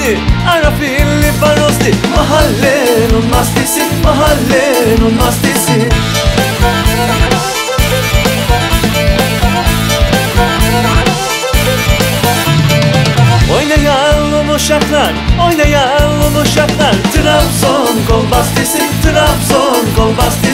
Barozli, Arafilli Barozli Mahallenin mastisi, mahallenin mastisi Oynayalım uşaklar, oynayalım uşaklar Trabzon kol bastisi, Trabzon kol bastisi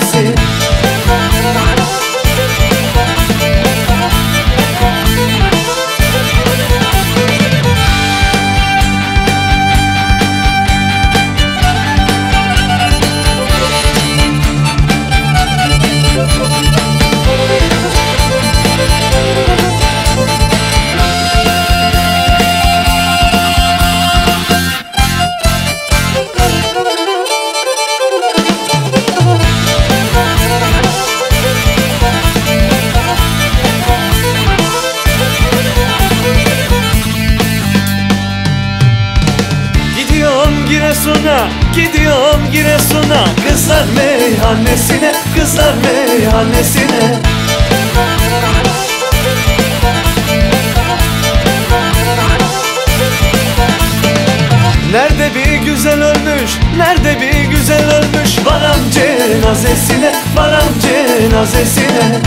Giresun'a, gidiyorum Giresun'a. Kızlar meyhanesine, kızlar meyhanesine. Nerede bir güzel ölmüş, nerede bir güzel ölmüş? Varam cenazesine, varam cenazesine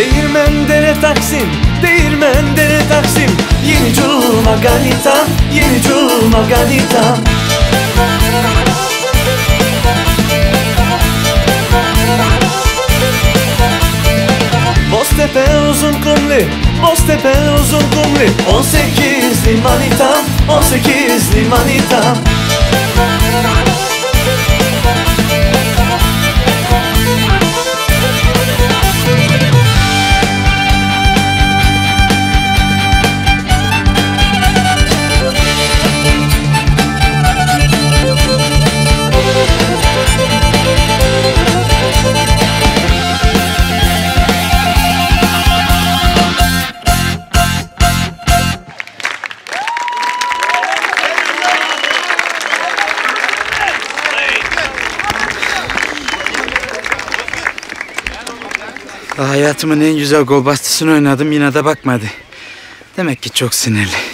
Değirmen dere Taksim, değirmen dere Taksim. Yeni cuma ganitam, yeni cuma ganitam Boztepe uzun kumli, Boztepe uzun kumli 18'li manitam, 18'li manitam Hayatımın en güzel gol bastısını oynadım yine de bakmadı. Demek ki çok sinirli.